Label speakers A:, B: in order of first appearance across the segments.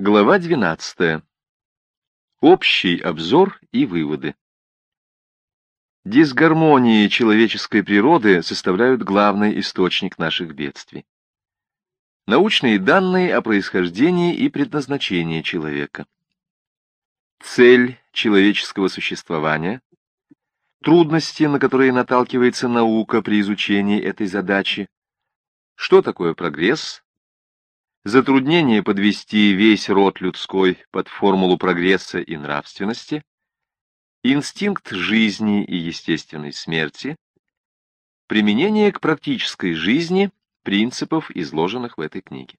A: Глава 12. Общий обзор и выводы. Дисгармонии человеческой природы составляют главный источник наших бедствий. Научные данные о происхождении и предназначении человека. Цель человеческого существования. Трудности, на которые наталкивается наука при изучении этой задачи. Что такое прогресс? Затруднение подвести весь род людской под формулу прогресса и нравственности, инстинкт жизни и естественной смерти, применение к практической жизни принципов, изложенных в этой книге.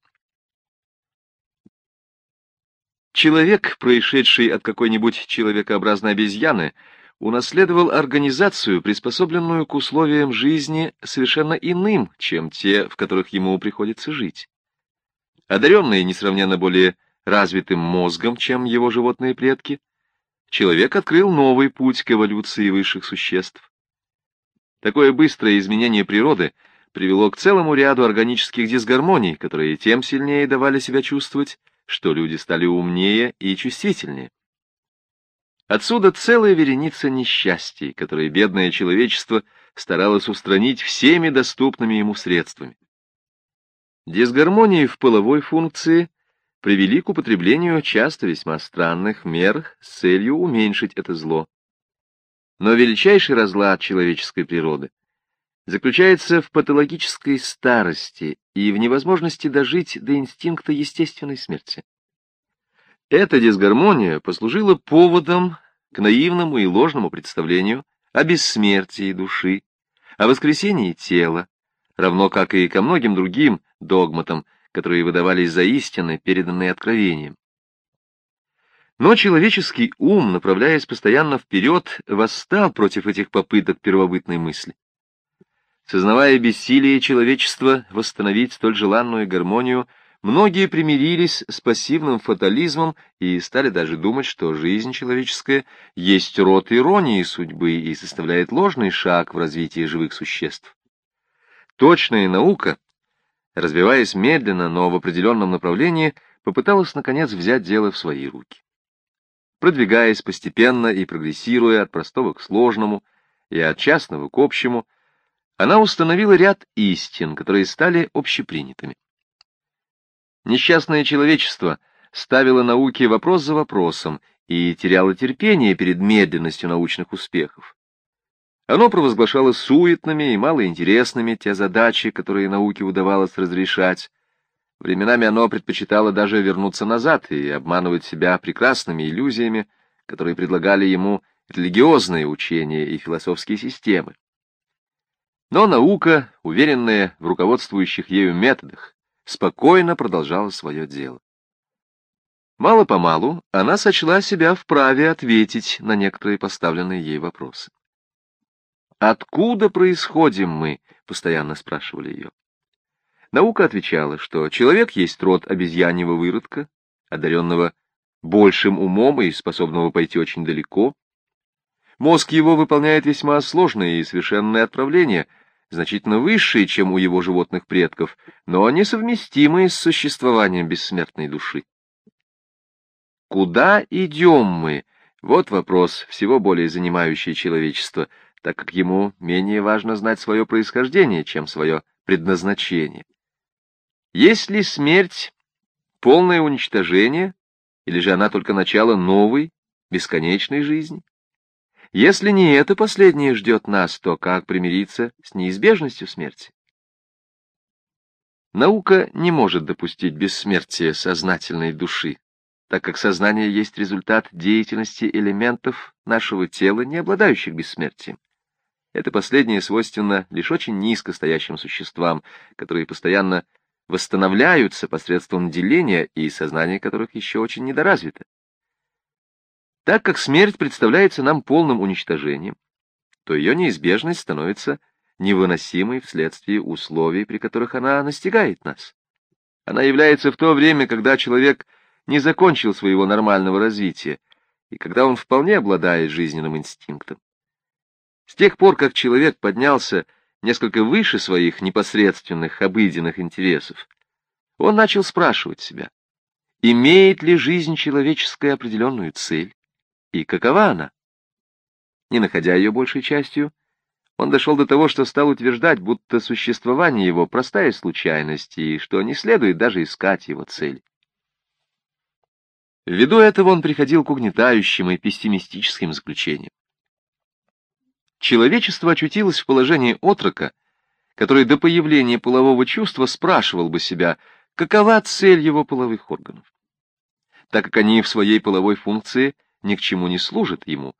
A: Человек, происшедший от какой-нибудь человекообразной обезьяны, унаследовал организацию, приспособленную к условиям жизни совершенно иным, чем те, в которых ему приходится жить. Одаренный несравненно более развитым мозгом, чем его животные предки, человек открыл новый путь к эволюции высших существ. Такое быстрое изменение природы привело к целому ряду органических дисгармоний, которые тем сильнее давали себя чувствовать, что люди стали умнее и чувствительнее. Отсюда целая вереница несчастий, которые бедное человечество старалось устранить всеми доступными ему средствами. Дисгармонии в половой функции привели к употреблению часто весьма странных мер с целью уменьшить это зло. Но величайший разлад человеческой природы заключается в патологической старости и в невозможности дожить до инстинкта естественной смерти. Эта дисгармония послужила поводом к наивному и ложному представлению о бессмертии души, о воскресении тела, равно как и ко многим другим догматам, которые выдавались за истины, переданные откровением. Но человеческий ум, направляясь постоянно вперед, восстал против этих попыток первобытной мысли. Сознавая бессилие человечества восстановить столь желанную гармонию, многие примирились с пассивным фатализмом и стали даже думать, что жизнь человеческая есть род иронии судьбы и составляет ложный шаг в развитии живых существ. Точная наука, развиваясь медленно, но в определенном направлении, попыталась, наконец, взять дело в свои руки. Продвигаясь постепенно и прогрессируя от простого к сложному и от частного к общему, она установила ряд истин, которые стали общепринятыми. Несчастное человечество ставило науке вопрос за вопросом и теряло терпение перед медленностью научных успехов. Оно провозглашало суетными и малоинтересными те задачи, которые науке удавалось разрешать. Временами оно предпочитало даже вернуться назад и обманывать себя прекрасными иллюзиями, которые предлагали ему религиозные учения и философские системы. Но наука, уверенная в руководствующих ею методах, спокойно продолжала свое дело. Мало-помалу она сочла себя вправе ответить на некоторые поставленные ей вопросы. «Откуда происходим мы?» — постоянно спрашивали ее. Наука отвечала, что человек есть род обезьяньего выродка, одаренного большим умом и способного пойти очень далеко. Мозг его выполняет весьма сложные и совершенные отправления, значительно высшие, чем у его животных предков, но несовместимые с существованием бессмертной души. Куда идем мы? Вот вопрос, всего более занимающий человечество — так как ему менее важно знать свое происхождение, чем свое предназначение. Есть ли смерть полное уничтожение, или же она только начало новой, бесконечной жизни? Если не это последнее ждет нас, то как примириться с неизбежностью смерти? Наука не может допустить бессмертия сознательной души, так как сознание есть результат деятельности элементов нашего тела, не обладающих бессмертием. Это последнее свойственно лишь очень низко стоящим существам, которые постоянно восстанавливаются посредством деления и сознание которых еще очень недоразвито. Так как смерть представляется нам полным уничтожением, то ее неизбежность становится невыносимой вследствие условий, при которых она настигает нас. Она является в то время, когда человек не закончил своего нормального развития, и когда он вполне обладает жизненным инстинктом. С тех пор, как человек поднялся несколько выше своих непосредственных обыденных интересов, он начал спрашивать себя, имеет ли жизнь человеческая определенную цель, и какова она. Не находя ее большей частью, он дошел до того, что стал утверждать, будто существование его — простая случайность, и что не следует даже искать его цель. Ввиду этого он приходил к угнетающим и пессимистическим заключениям. Человечество очутилось в положении отрока, который до появления полового чувства спрашивал бы себя, какова цель его половых органов. Так как они в своей половой функции ни к чему не служат ему,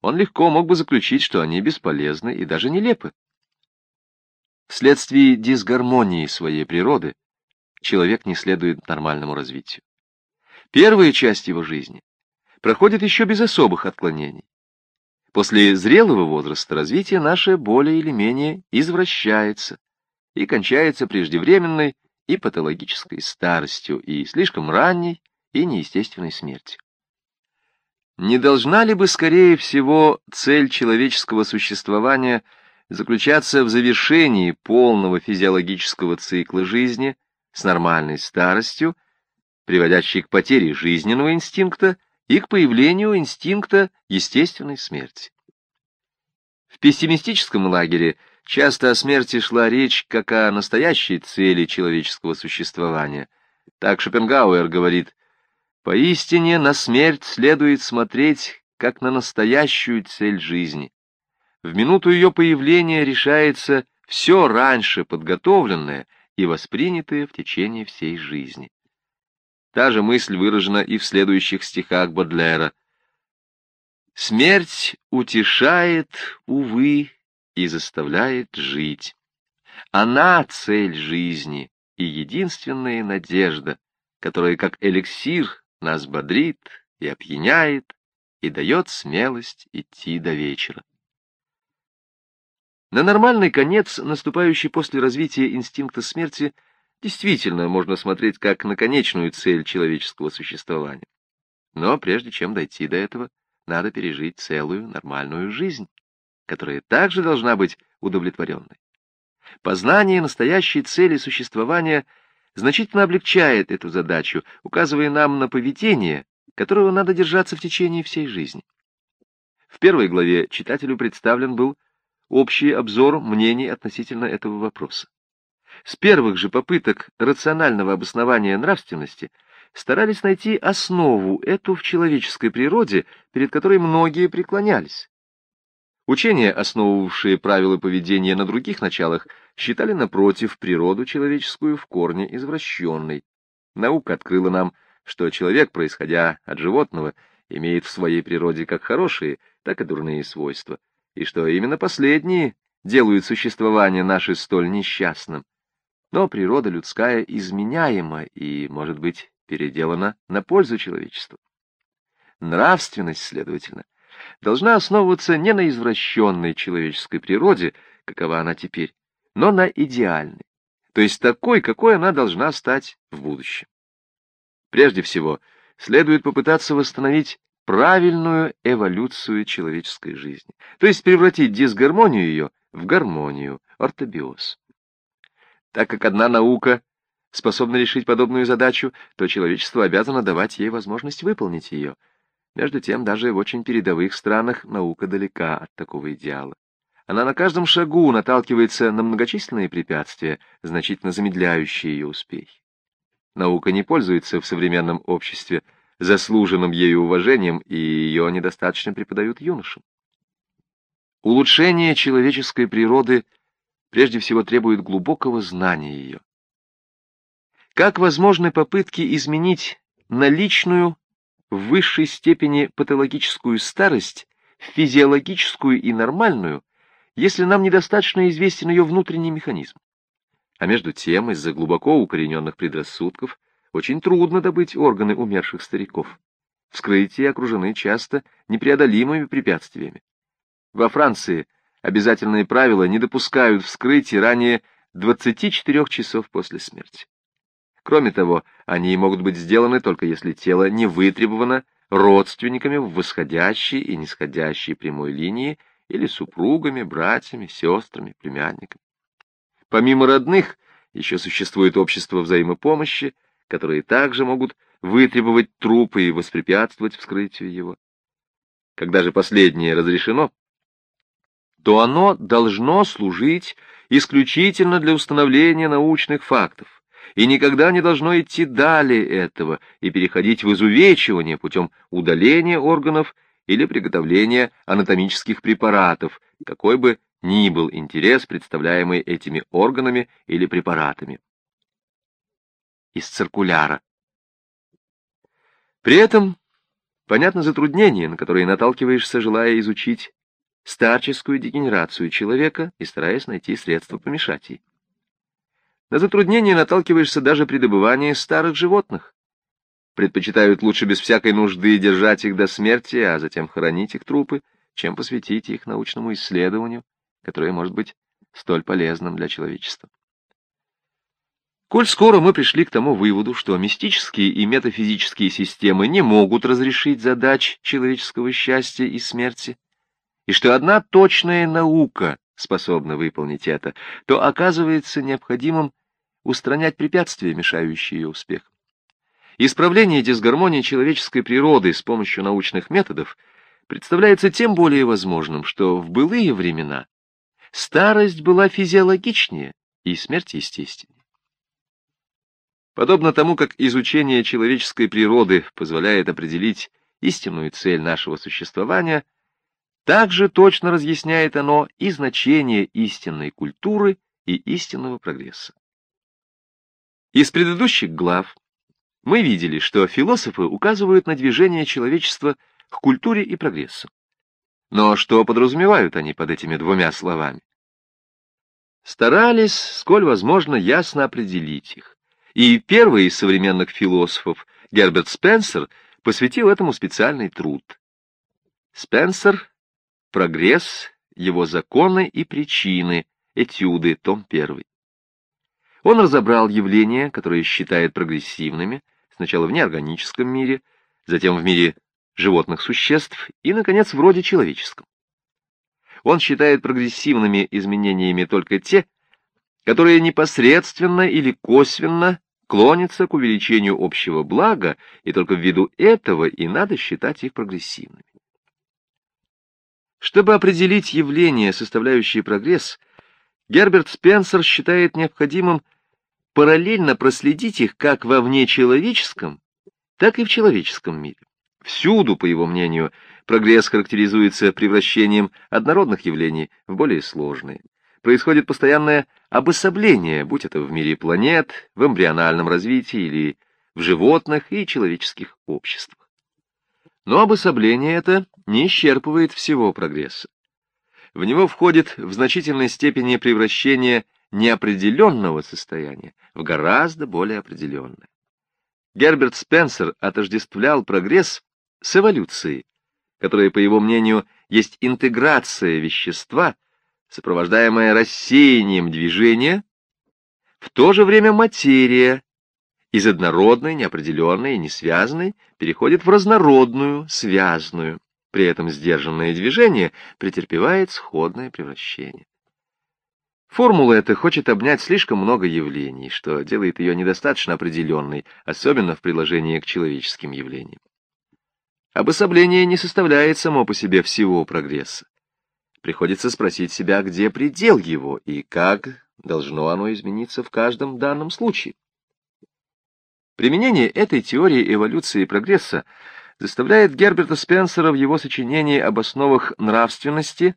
A: он легко мог бы заключить, что они бесполезны и даже нелепы. Вследствие дисгармонии своей природы человек не следует нормальному развитию. Первая часть его жизни проходит еще без особых отклонений. После зрелого возраста развитие наше более или менее извращается и кончается преждевременной и патологической старостью, и слишком ранней, и неестественной смертью. Не должна ли бы, скорее всего, цель человеческого существования заключаться в завершении полного физиологического цикла жизни с нормальной старостью, приводящей к потере жизненного инстинкта и к появлению инстинкта естественной смерти? В пессимистическом лагере часто о смерти шла речь как о настоящей цели человеческого существования. Так Шопенгауэр говорит, Поистине на смерть следует смотреть, как на настоящую цель жизни. В минуту ее появления решается все раньше подготовленное и воспринятое в течение всей жизни. Та же мысль выражена и в следующих стихах Бодлера. «Смерть утешает, увы, и заставляет жить. Она — цель жизни и единственная надежда, которая, как эликсир, нас бодрит и опьяняет, и дает смелость идти до вечера. На нормальный конец, наступающий после развития инстинкта смерти, действительно можно смотреть как на конечную цель человеческого существования. Но прежде чем дойти до этого, надо пережить целую нормальную жизнь, которая также должна быть удовлетворенной. Познание настоящей цели существования — значительно облегчает эту задачу, указывая нам на поведение, которого надо держаться в течение всей жизни. В первой главе читателю представлен был общий обзор мнений относительно этого вопроса. С первых же попыток рационального обоснования нравственности старались найти основу эту в человеческой природе, перед которой многие преклонялись. Учения, основывавшие правила поведения на других началах, считали, напротив, природу человеческую в корне извращенной. Наука открыла нам, что человек, происходя от животного, имеет в своей природе как хорошие, так и дурные свойства, и что именно последние делают существование наше столь несчастным. Но природа людская изменяема и, может быть, переделана на пользу человечеству. Нравственность, следовательно, — должна основываться не на извращенной человеческой природе, какова она теперь, но на идеальной, то есть такой, какой она должна стать в будущем. Прежде всего, следует попытаться восстановить правильную эволюцию человеческой жизни, то есть превратить дисгармонию ее в гармонию, ортобиоз. Так как одна наука способна решить подобную задачу, то человечество обязано давать ей возможность выполнить ее – между тем, даже в очень передовых странах наука далека от такого идеала. Она на каждом шагу наталкивается на многочисленные препятствия, значительно замедляющие ее успехи. Наука не пользуется в современном обществе заслуженным ею уважением, и ее недостаточно преподают юношам. Улучшение человеческой природы прежде всего требует глубокого знания ее. Как возможны попытки изменить наличную в высшей степени патологическую старость в физиологическую и нормальную, если нам недостаточно известен ее внутренний механизм. А между тем, из-за глубоко укорененных предрассудков, очень трудно добыть органы умерших стариков. Вскрытия окружены часто непреодолимыми препятствиями. Во Франции обязательные правила не допускают вскрытия ранее 24 часов после смерти. Кроме того, они могут быть сделаны только если тело не вытребовано родственниками в восходящей и нисходящей прямой линии или супругами, братьями, сестрами, племянниками. Помимо родных, еще существует общество взаимопомощи, которые также могут вытребовать труп и воспрепятствовать вскрытию его. Когда же последнее разрешено, то оно должно служить исключительно для установления научных фактов и никогда не должно идти далее этого и переходить в изувечивание путем удаления органов или приготовления анатомических препаратов, какой бы ни был интерес, представляемый этими органами или препаратами. Из циркуляра. При этом понятно затруднение, на которое наталкиваешься, желая изучить старческую дегенерацию человека и стараясь найти средства помешать ей. На затруднение наталкиваешься даже при добывании старых животных. Предпочитают лучше без всякой нужды держать их до смерти, а затем хоронить их трупы, чем посвятить их научному исследованию, которое может быть столь полезным для человечества. Коль скоро мы пришли к тому выводу, что мистические и метафизические системы не могут разрешить задач человеческого счастья и смерти, и что одна точная наука способна выполнить это, то оказывается необходимым устранять препятствия, мешающие ее успеху. Исправление дисгармонии человеческой природы с помощью научных методов представляется тем более возможным, что в былые времена старость была физиологичнее и смерть естественнее. Подобно тому, как изучение человеческой природы позволяет определить истинную цель нашего существования, также точно разъясняет оно и значение истинной культуры и истинного прогресса. Из предыдущих глав мы видели, что философы указывают на движение человечества к культуре и прогрессу. Но что подразумевают они под этими двумя словами? Старались, сколь возможно, ясно определить их. И первый из современных философов, Герберт Спенсер, посвятил этому специальный труд. Спенсер «Прогресс, его законы и причины», этюды, том 1. Он разобрал явления, которые считает прогрессивными, сначала в неорганическом мире, затем в мире животных существ и, наконец, в роде человеческом. Он считает прогрессивными изменениями только те, которые непосредственно или косвенно клонятся к увеличению общего блага, и только ввиду этого и надо считать их прогрессивными. Чтобы определить явления, составляющие прогресс, Герберт Спенсер считает необходимым параллельно проследить их как во внечеловеческом, так и в человеческом мире. Всюду, по его мнению, прогресс характеризуется превращением однородных явлений в более сложные. Происходит постоянное обособление, будь это в мире планет, в эмбриональном развитии или в животных и человеческих обществах. Но обособление это не исчерпывает всего прогресса. В него входит в значительной степени превращение неопределенного состояния в гораздо более определенное. Герберт Спенсер отождествлял прогресс с эволюцией, которая, по его мнению, есть интеграция вещества, сопровождаемая рассеянием движения, в то же время материя из однородной, неопределенной несвязанной переходит в разнородную, связанную. При этом сдержанное движение претерпевает сходное превращение. Формула эта хочет обнять слишком много явлений, что делает ее недостаточно определенной, особенно в приложении к человеческим явлениям. Обособление не составляет само по себе всего прогресса. Приходится спросить себя, где предел его и как должно оно измениться в каждом данном случае. Применение этой теории эволюции и прогресса заставляет Герберта Спенсера в его сочинении об основах нравственности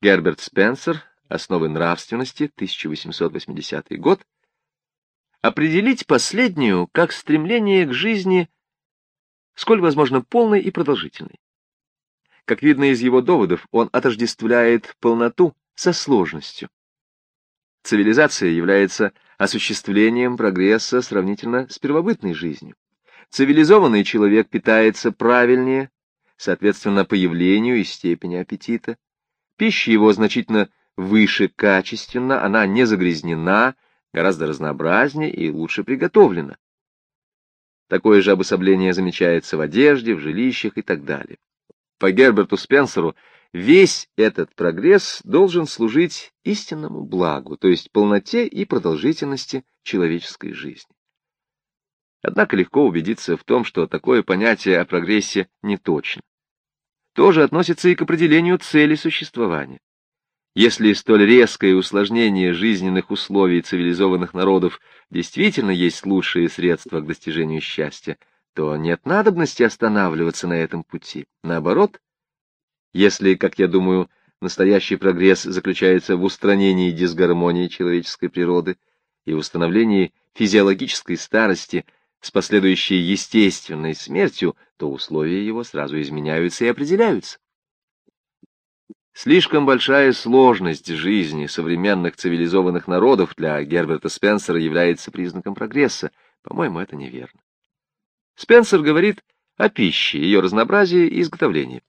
A: Герберт Спенсер «Основы нравственности», 1880 год, определить последнюю как стремление к жизни, сколь возможно полной и продолжительной. Как видно из его доводов, он отождествляет полноту со сложностью. Цивилизация является осуществлением прогресса сравнительно с первобытной жизнью. Цивилизованный человек питается правильнее, соответственно, появлению и степени аппетита. Пища его значительно выше качественно, она не загрязнена, гораздо разнообразнее и лучше приготовлена. Такое же обособление замечается в одежде, в жилищах и так далее. По Герберту Спенсеру весь этот прогресс должен служить истинному благу, то есть полноте и продолжительности человеческой жизни. Однако легко убедиться в том, что такое понятие о прогрессе не точно. То же относится и к определению цели существования. Если столь резкое усложнение жизненных условий цивилизованных народов действительно есть лучшие средства к достижению счастья, то нет надобности останавливаться на этом пути. Наоборот, если, как я думаю, настоящий прогресс заключается в устранении дисгармонии человеческой природы и установлении физиологической старости с последующей естественной смертью, то условия его сразу изменяются и определяются. Слишком большая сложность жизни современных цивилизованных народов для Герберта Спенсера является признаком прогресса. По-моему, это неверно. Спенсер говорит о пище, ее разнообразии и изготовлении.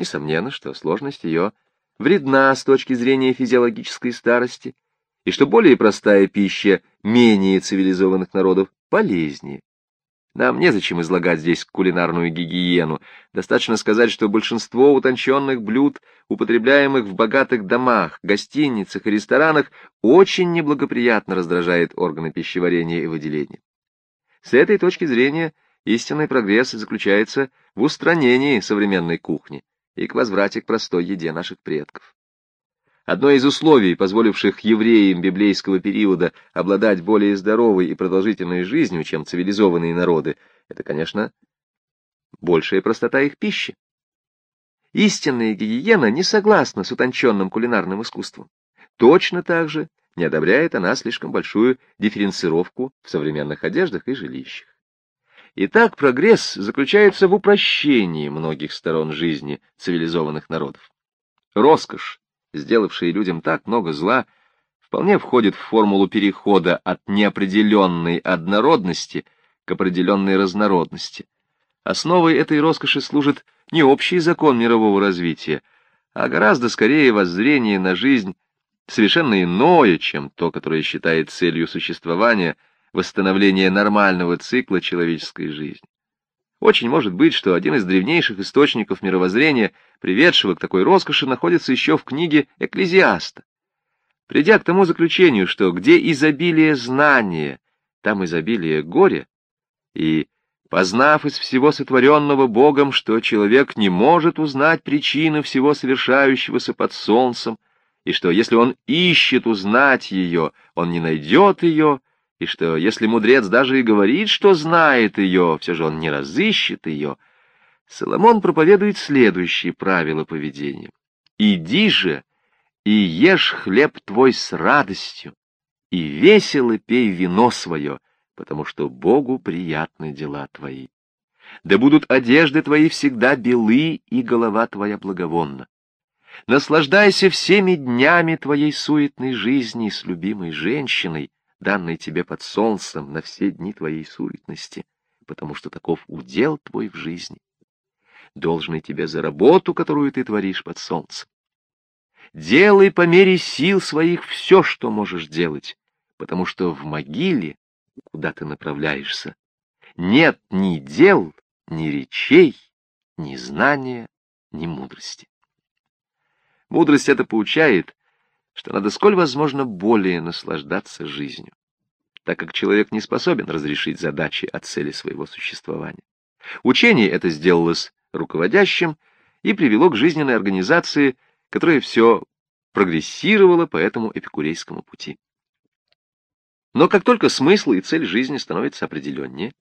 A: Несомненно, что сложность ее вредна с точки зрения физиологической старости, и что более простая пища менее цивилизованных народов полезнее. Нам незачем излагать здесь кулинарную гигиену. Достаточно сказать, что большинство утонченных блюд, употребляемых в богатых домах, гостиницах и ресторанах, очень неблагоприятно раздражает органы пищеварения и выделения. С этой точки зрения истинный прогресс заключается в устранении современной кухни и к возврате к простой еде наших предков. Одно из условий, позволивших евреям библейского периода обладать более здоровой и продолжительной жизнью, чем цивилизованные народы, это, конечно, большая простота их пищи. Истинная гигиена не согласна с утонченным кулинарным искусством. Точно так же не одобряет она слишком большую дифференцировку в современных одеждах и жилищах. Итак, прогресс заключается в упрощении многих сторон жизни цивилизованных народов. Роскошь, сделавшая людям так много зла, вполне входит в формулу перехода от неопределенной однородности к определенной разнородности. Основой этой роскоши служит не общий закон мирового развития, а гораздо скорее воззрение на жизнь совершенно иное, чем то, которое считает целью существования – восстановления нормального цикла человеческой жизни. Очень может быть, что один из древнейших источников мировоззрения, приведшего к такой роскоши, находится еще в книге Экклезиаста. Придя к тому заключению, что где изобилие знания, там изобилие горя, и познав из всего сотворенного Богом, что человек не может узнать причины всего совершающегося под солнцем, и что если он ищет узнать ее, он не найдет ее, и что, если мудрец даже и говорит, что знает ее, все же он не разыщет ее, Соломон проповедует следующие правила поведения. «Иди же и ешь хлеб твой с радостью, и весело пей вино свое, потому что Богу приятны дела твои. Да будут одежды твои всегда белы, и голова твоя благовонна. Наслаждайся всеми днями твоей суетной жизни с любимой женщиной, данный тебе под солнцем на все дни твоей суетности, потому что таков удел твой в жизни, должный тебе за работу, которую ты творишь под солнцем. Делай по мере сил своих все, что можешь делать, потому что в могиле, куда ты направляешься, нет ни дел, ни речей, ни знания, ни мудрости. Мудрость это поучает, что надо сколь возможно более наслаждаться жизнью, так как человек не способен разрешить задачи от цели своего существования. Учение это сделалось руководящим и привело к жизненной организации, которая все прогрессировала по этому эпикурейскому пути. Но как только смысл и цель жизни становятся определеннее,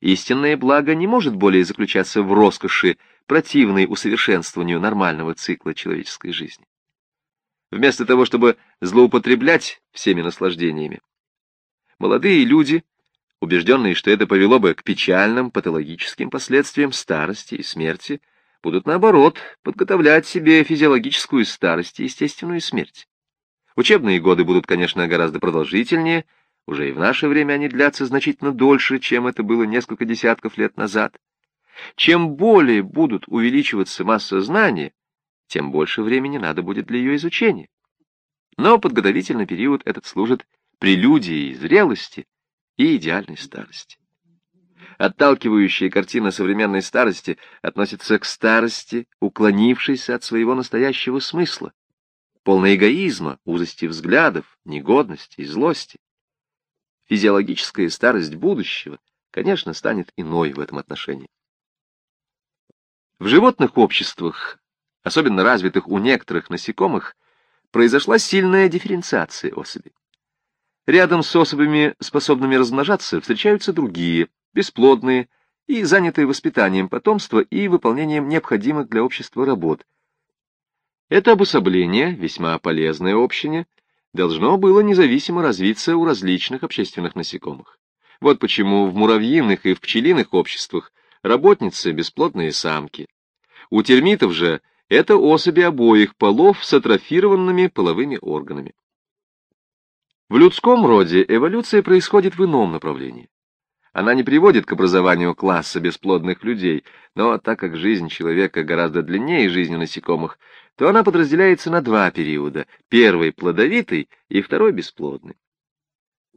A: истинное благо не может более заключаться в роскоши, противной усовершенствованию нормального цикла человеческой жизни. Вместо того, чтобы злоупотреблять всеми наслаждениями, молодые люди, убежденные, что это повело бы к печальным патологическим последствиям старости и смерти, будут, наоборот, подготовлять себе физиологическую старость и естественную смерть. Учебные годы будут, конечно, гораздо продолжительнее, уже и в наше время они длятся значительно дольше, чем это было несколько десятков лет назад. Чем более будут увеличиваться масса знания, тем больше времени надо будет для ее изучения. Но подготовительный период этот служит прелюдией зрелости и идеальной старости. Отталкивающая картина современной старости относится к старости, уклонившейся от своего настоящего смысла, полной эгоизма, узости взглядов, негодности и злости. Физиологическая старость будущего, конечно, станет иной в этом отношении. В животных обществах, особенно развитых у некоторых насекомых, произошла сильная дифференциация особей. Рядом с особями, способными размножаться, встречаются другие, бесплодные и занятые воспитанием потомства и выполнением необходимых для общества работ. Это обособление, весьма полезное общине, должно было независимо развиться у различных общественных насекомых. Вот почему в муравьиных и в пчелиных обществах работницы – бесплодные самки. У термитов же это особи обоих полов с атрофированными половыми органами. В людском роде эволюция происходит в ином направлении. Она не приводит к образованию класса бесплодных людей, но так как жизнь человека гораздо длиннее жизни насекомых, то она подразделяется на два периода. Первый — плодовитый, и второй — бесплодный.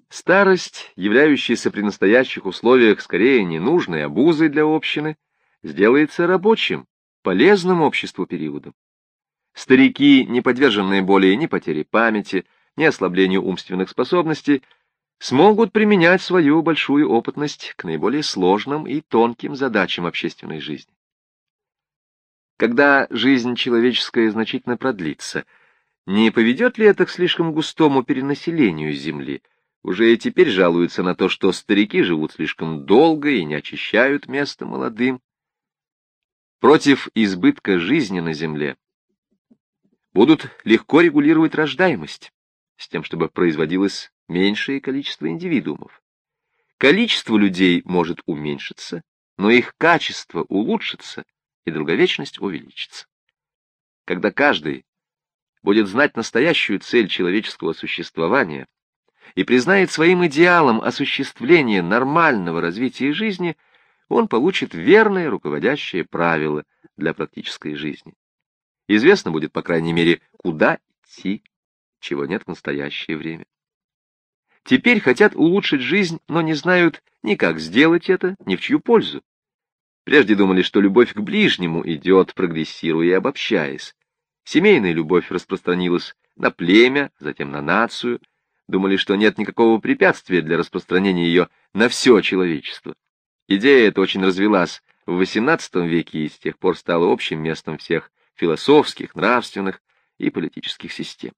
A: Старость, являющаяся при настоящих условиях скорее ненужной обузой для общины, сделается рабочим, полезным обществу периодом. Старики, не подверженные более ни потере памяти, ни ослаблению умственных способностей, смогут применять свою большую опытность к наиболее сложным и тонким задачам общественной жизни. Когда жизнь человеческая значительно продлится, не поведет ли это к слишком густому перенаселению Земли? Уже и теперь жалуются на то, что старики живут слишком долго и не очищают место молодым. Против избытка жизни на Земле будут легко регулировать рождаемость, с тем, чтобы производилось меньшее количество индивидуумов. Количество людей может уменьшиться, но их качество улучшится, и долговечность увеличится. Когда каждый будет знать настоящую цель человеческого существования и признает своим идеалом осуществление нормального развития жизни, он получит верное руководящее правило для практической жизни. Известно будет, по крайней мере, куда идти, чего нет в настоящее время. Теперь хотят улучшить жизнь, но не знают ни как сделать это, ни в чью пользу. Прежде думали, что любовь к ближнему идет, прогрессируя и обобщаясь. Семейная любовь распространилась на племя, затем на нацию. Думали, что нет никакого препятствия для распространения ее на все человечество. Идея эта очень развелась в XVIII веке и с тех пор стала общим местом всех философских, нравственных и политических систем.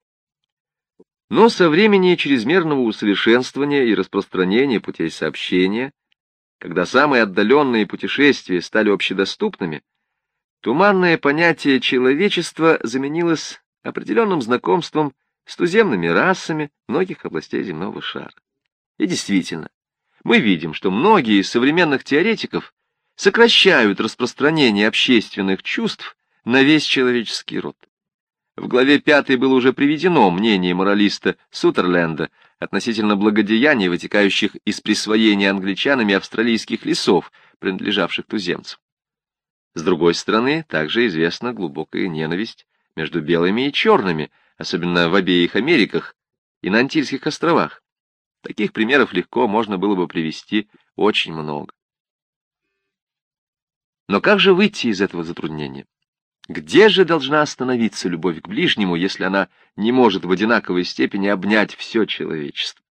A: Но со времени чрезмерного усовершенствования и распространения путей сообщения, когда самые отдаленные путешествия стали общедоступными, туманное понятие человечества заменилось определенным знакомством с туземными расами многих областей земного шара. И действительно, мы видим, что многие из современных теоретиков сокращают распространение общественных чувств на весь человеческий род. В главе 5 было уже приведено мнение моралиста Сутерленда относительно благодеяний, вытекающих из присвоения англичанами австралийских лесов, принадлежавших туземцам. С другой стороны, также известна глубокая ненависть между белыми и черными, особенно в обеих Америках и на Антильских островах. Таких примеров легко можно было бы привести очень много. Но как же выйти из этого затруднения? Где же должна остановиться любовь к ближнему, если она не может в одинаковой степени обнять все человечество?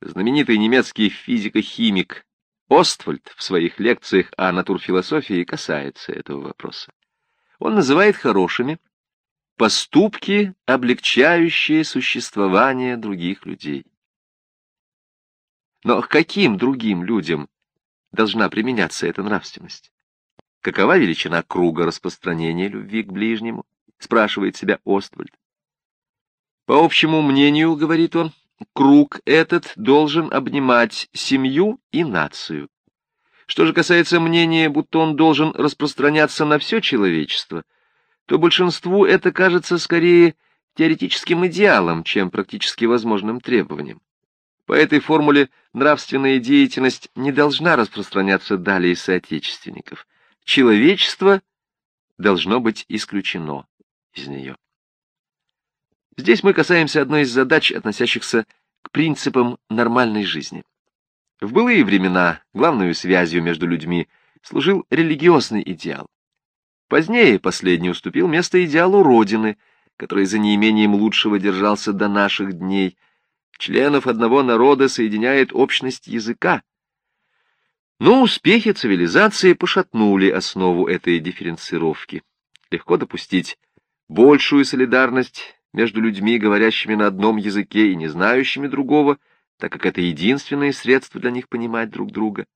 A: Знаменитый немецкий физико-химик Оствальд в своих лекциях о натурфилософии касается этого вопроса. Он называет хорошими поступки, облегчающие существование других людей. Но к каким другим людям должна применяться эта нравственность? Какова величина круга распространения любви к ближнему? Спрашивает себя Оствальд. По общему мнению, говорит он, круг этот должен обнимать семью и нацию. Что же касается мнения, будто он должен распространяться на все человечество, то большинству это кажется скорее теоретическим идеалом, чем практически возможным требованием. По этой формуле нравственная деятельность не должна распространяться далее соотечественников. Человечество должно быть исключено из нее. Здесь мы касаемся одной из задач, относящихся к принципам нормальной жизни. В былые времена главной связью между людьми служил религиозный идеал. Позднее последний уступил место идеалу Родины, который за неимением лучшего держался до наших дней – Членов одного народа соединяет общность языка. Но успехи цивилизации пошатнули основу этой дифференцировки. Легко допустить большую солидарность между людьми, говорящими на одном языке и не знающими другого, так как это единственное средство для них понимать друг друга.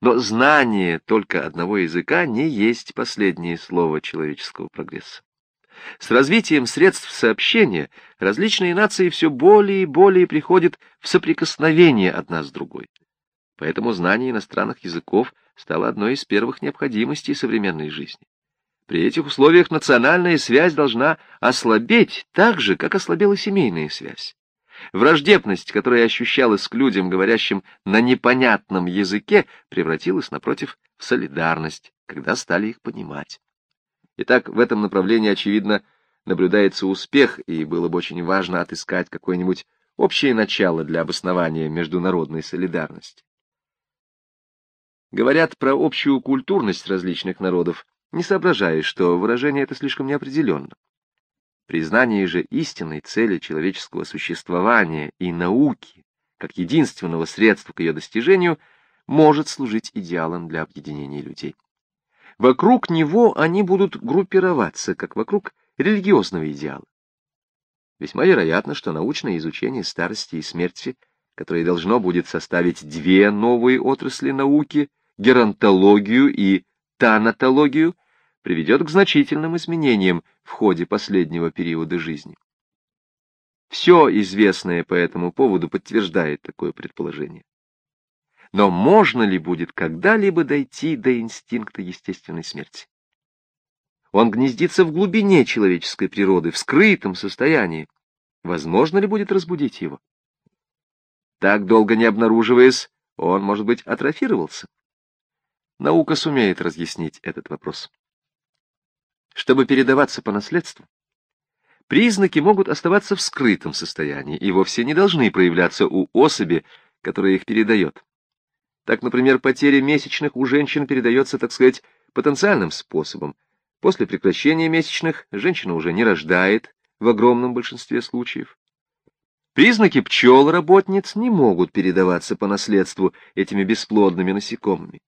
A: Но знание только одного языка не есть последнее слово человеческого прогресса. С развитием средств сообщения различные нации все более и более приходят в соприкосновение одна с другой. Поэтому знание иностранных языков стало одной из первых необходимостей современной жизни. При этих условиях национальная связь должна ослабеть так же, как ослабела семейная связь. Враждебность, которая ощущалась к людям, говорящим на непонятном языке, превратилась, напротив, в солидарность, когда стали их понимать. Итак, в этом направлении, очевидно, наблюдается успех, и было бы очень важно отыскать какое-нибудь общее начало для обоснования международной солидарности. Говорят про общую культурность различных народов, не соображая, что выражение это слишком неопределенно. Признание же истинной цели человеческого существования и науки, как единственного средства к ее достижению, может служить идеалом для объединения людей. Вокруг него они будут группироваться, как вокруг религиозного идеала. Весьма вероятно, что научное изучение старости и смерти, которое должно будет составить две новые отрасли науки, геронтологию и танатологию, приведет к значительным изменениям в ходе последнего периода жизни. Все известное по этому поводу подтверждает такое предположение. Но можно ли будет когда-либо дойти до инстинкта естественной смерти? Он гнездится в глубине человеческой природы, в скрытом состоянии. Возможно ли будет разбудить его? Так долго не обнаруживаясь, он, может быть, атрофировался. Наука сумеет разъяснить этот вопрос. Чтобы передаваться по наследству, признаки могут оставаться в скрытом состоянии и вовсе не должны проявляться у особи, которая их передает. Так, например, потеря месячных у женщин передается, так сказать, потенциальным способом. После прекращения месячных женщина уже не рождает в огромном большинстве случаев. Признаки пчел-работниц не могут передаваться по наследству этими бесплодными насекомыми.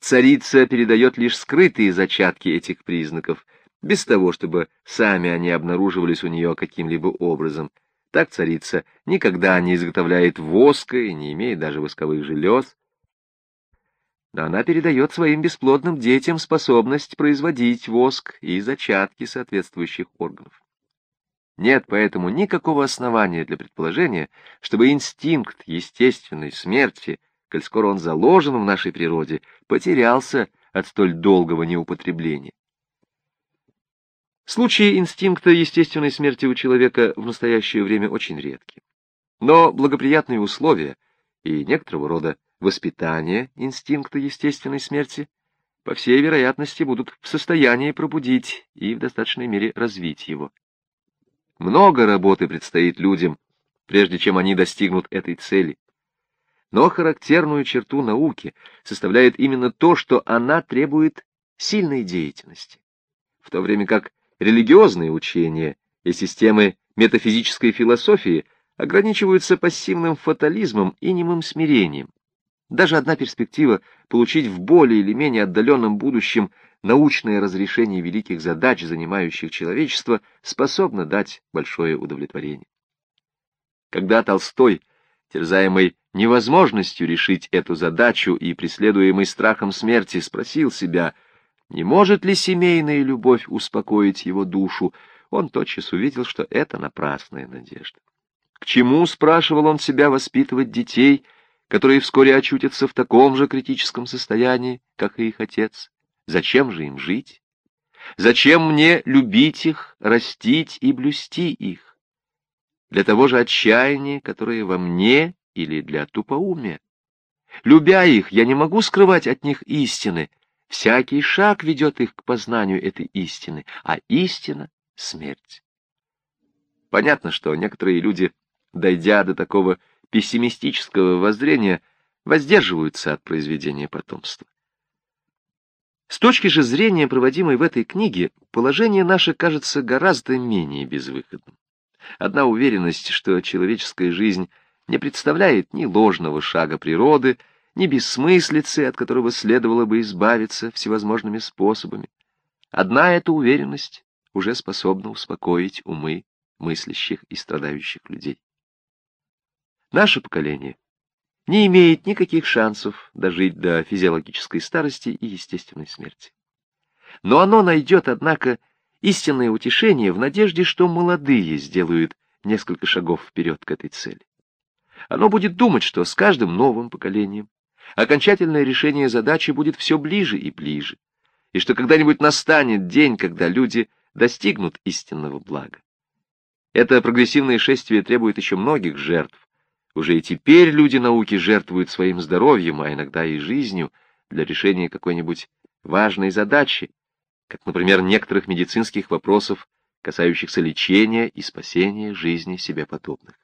A: Царица передает лишь скрытые зачатки этих признаков, без того, чтобы сами они обнаруживались у нее каким-либо образом. Так царица никогда не изготовляет воска и не имеет даже восковых желез. Но она передает своим бесплодным детям способность производить воск и зачатки соответствующих органов. Нет поэтому никакого основания для предположения, чтобы инстинкт естественной смерти коль скоро он заложен в нашей природе, потерялся от столь долгого неупотребления. Случаи инстинкта естественной смерти у человека в настоящее время очень редки. Но благоприятные условия и некоторого рода воспитание инстинкта естественной смерти по всей вероятности будут в состоянии пробудить и в достаточной мере развить его. Много работы предстоит людям, прежде чем они достигнут этой цели. Но характерную черту науки составляет именно то, что она требует сильной деятельности, в то время как религиозные учения и системы метафизической философии ограничиваются пассивным фатализмом и немым смирением. Даже одна перспектива получить в более или менее отдаленном будущем научное разрешение великих задач, занимающих человечество, способна дать большое удовлетворение. Когда Толстой, терзаемый невозможностью решить эту задачу и преследуемый страхом смерти, спросил себя, не может ли семейная любовь успокоить его душу, он тотчас увидел, что это напрасная надежда. К чему, спрашивал он себя, воспитывать детей, которые вскоре очутятся в таком же критическом состоянии, как и их отец? Зачем же им жить? Зачем мне любить их, растить и блюсти их? Для того же отчаяния, которое во мне или для тупоумия. Любя их, я не могу скрывать от них истины. Всякий шаг ведет их к познанию этой истины, а истина — смерть. Понятно, что некоторые люди, дойдя до такого пессимистического воззрения, воздерживаются от произведения потомства. С точки же зрения, проводимой в этой книге, положение наше кажется гораздо менее безвыходным. Одна уверенность, что человеческая жизнь — не представляет ни ложного шага природы, ни бессмыслицы, от которого следовало бы избавиться всевозможными способами. Одна эта уверенность уже способна успокоить умы мыслящих и страдающих людей. Наше поколение не имеет никаких шансов дожить до физиологической старости и естественной смерти. Но оно найдет, однако, истинное утешение в надежде, что молодые сделают несколько шагов вперед к этой цели. Оно будет думать, что с каждым новым поколением окончательное решение задачи будет все ближе и ближе, и что когда-нибудь настанет день, когда люди достигнут истинного блага. Это прогрессивное шествие требует еще многих жертв. Уже и теперь люди науки жертвуют своим здоровьем, а иногда и жизнью, для решения какой-нибудь важной задачи, как, например, некоторых медицинских вопросов, касающихся лечения и спасения жизни себе подобных.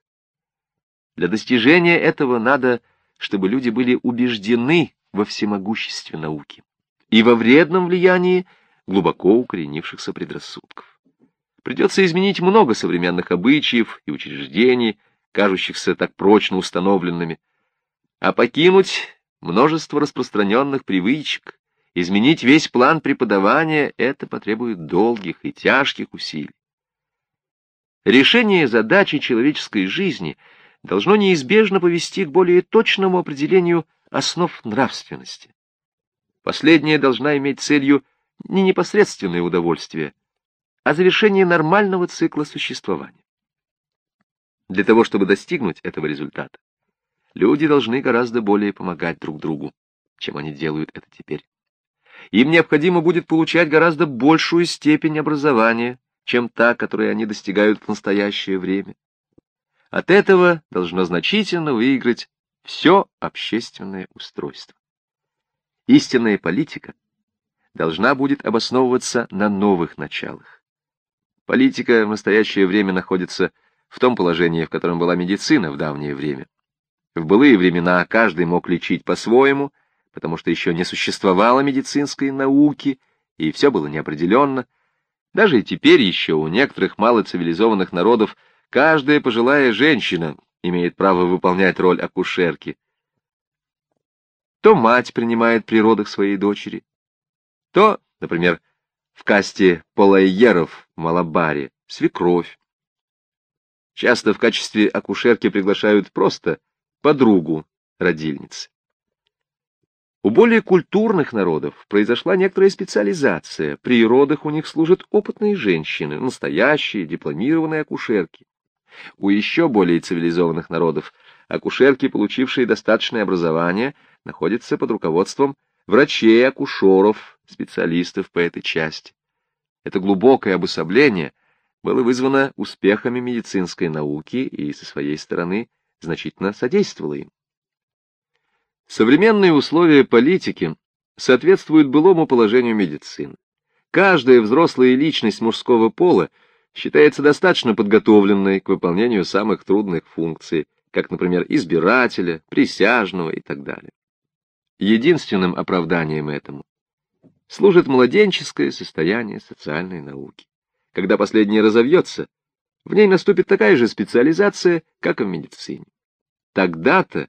A: Для достижения этого надо чтобы люди были убеждены во всемогуществе науки и во вредном влиянии глубоко укоренившихся предрассудков. Придется изменить много современных обычаев и учреждений, кажущихся так прочно установленными, а покинуть множество распространенных привычек, изменить весь план преподавания — это потребует долгих и тяжких усилий. Решение задачи человеческой жизни — должно неизбежно повести к более точному определению основ нравственности. Последняя должна иметь целью не непосредственное удовольствие, а завершение нормального цикла существования. Для того, чтобы достигнуть этого результата, люди должны гораздо более помогать друг другу, чем они делают это теперь. Им необходимо будет получать гораздо большую степень образования, чем та, которую они достигают в настоящее время. От этого должно значительно выиграть все общественное устройство. Истинная политика должна будет обосновываться на новых началах. Политика в настоящее время находится в том положении, в котором была медицина в давнее время. В былые времена каждый мог лечить по-своему, потому что еще не существовало медицинской науки, и все было неопределенно. Даже и теперь еще у некоторых малоцивилизованных народов Каждая пожилая женщина имеет право выполнять роль акушерки. То мать принимает при своей дочери, то, например, в касте полайеров в Малабаре, свекровь. Часто в качестве акушерки приглашают просто подругу родильницы. У более культурных народов произошла некоторая специализация. При родах у них служат опытные женщины, настоящие дипломированные акушерки. У еще более цивилизованных народов акушерки, получившие достаточное образование, находятся под руководством врачей-акушеров, специалистов по этой части. Это глубокое обособление было вызвано успехами медицинской науки и, со своей стороны, значительно содействовало им. Современные условия политики соответствуют былому положению медицины. Каждая взрослая личность мужского пола считается достаточно подготовленной к выполнению самых трудных функций, как, например, избирателя, присяжного и так далее. Единственным оправданием этому служит младенческое состояние социальной науки. Когда последняя разовьется, в ней наступит такая же специализация, как и в медицине. Тогда-то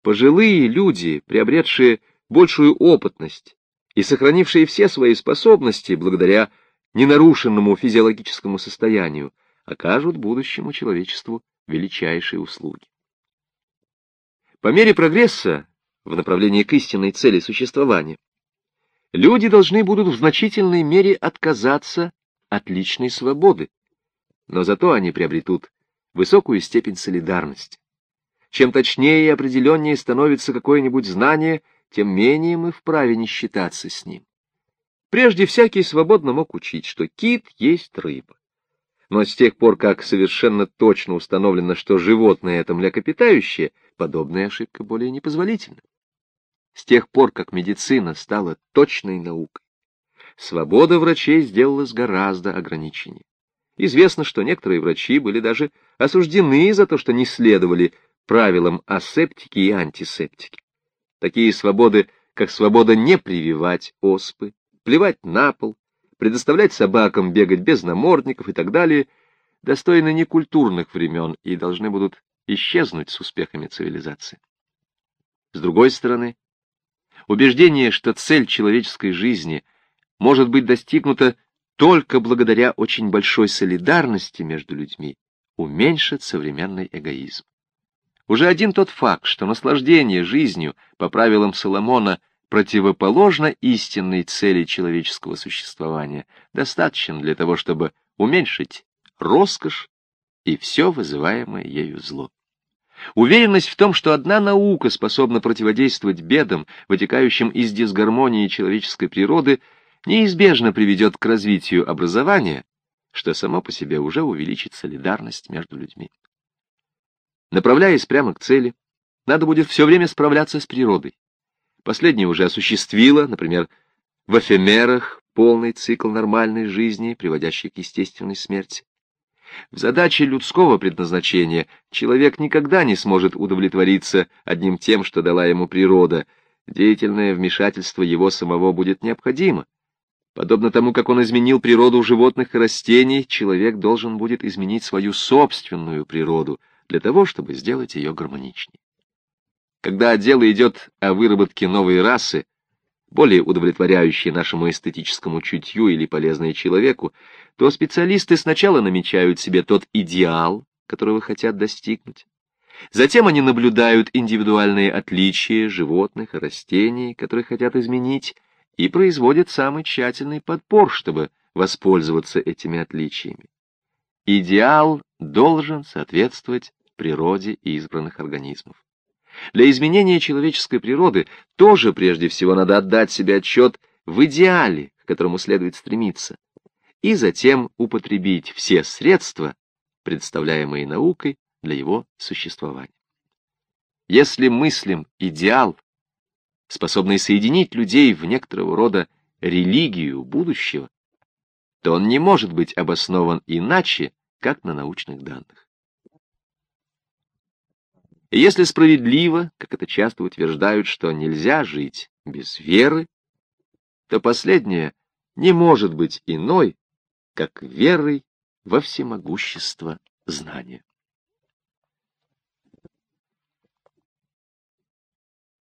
A: пожилые люди, приобретшие большую опытность и сохранившие все свои способности благодаря ненарушенному физиологическому состоянию, окажут будущему человечеству величайшие услуги. По мере прогресса в направлении к истинной цели существования, люди должны будут в значительной мере отказаться от личной свободы, но зато они приобретут высокую степень солидарности. Чем точнее и определеннее становится какое-нибудь знание, тем менее мы вправе не считаться с ним. Прежде всякий свободно мог учить, что кит есть рыба. Но с тех пор, как совершенно точно установлено, что животное это млекопитающее, подобная ошибка более непозволительна. С тех пор, как медицина стала точной наукой, свобода врачей сделалась гораздо ограниченнее. Известно, что некоторые врачи были даже осуждены за то, что не следовали правилам асептики и антисептики. Такие свободы, как свобода не прививать оспы, плевать на пол, предоставлять собакам бегать без намордников и так далее, достойны некультурных времен и должны будут исчезнуть с успехами цивилизации. С другой стороны, убеждение, что цель человеческой жизни может быть достигнута только благодаря очень большой солидарности между людьми, уменьшит современный эгоизм. Уже один тот факт, что наслаждение жизнью по правилам Соломона противоположно истинной цели человеческого существования, достаточен для того, чтобы уменьшить роскошь и все вызываемое ею зло. Уверенность в том, что одна наука способна противодействовать бедам, вытекающим из дисгармонии человеческой природы, неизбежно приведет к развитию образования, что само по себе уже увеличит солидарность между людьми. Направляясь прямо к цели, надо будет все время справляться с природой. Последняя уже осуществила, например, в эфемерах полный цикл нормальной жизни, приводящий к естественной смерти. В задаче людского предназначения человек никогда не сможет удовлетвориться одним тем, что дала ему природа. Деятельное вмешательство его самого будет необходимо. Подобно тому, как он изменил природу животных и растений, человек должен будет изменить свою собственную природу для того, чтобы сделать ее гармоничней. Когда дело идет о выработке новой расы, более удовлетворяющей нашему эстетическому чутью или полезной человеку, то специалисты сначала намечают себе тот идеал, которого хотят достигнуть. Затем они наблюдают индивидуальные отличия животных и растений, которые хотят изменить, и производят самый тщательный подбор, чтобы воспользоваться этими отличиями. Идеал должен соответствовать природе избранных организмов. Для изменения человеческой природы тоже прежде всего надо отдать себе отчет в идеале, к которому следует стремиться, и затем употребить все средства, представляемые наукой для его существования. Если мыслим идеал, способный соединить людей в некоторого рода религию будущего, то он не может быть обоснован иначе, как на научных данных. Если справедливо, как это часто утверждают, что нельзя жить без веры, то последнее не может быть иной, как верой во всемогущество знания.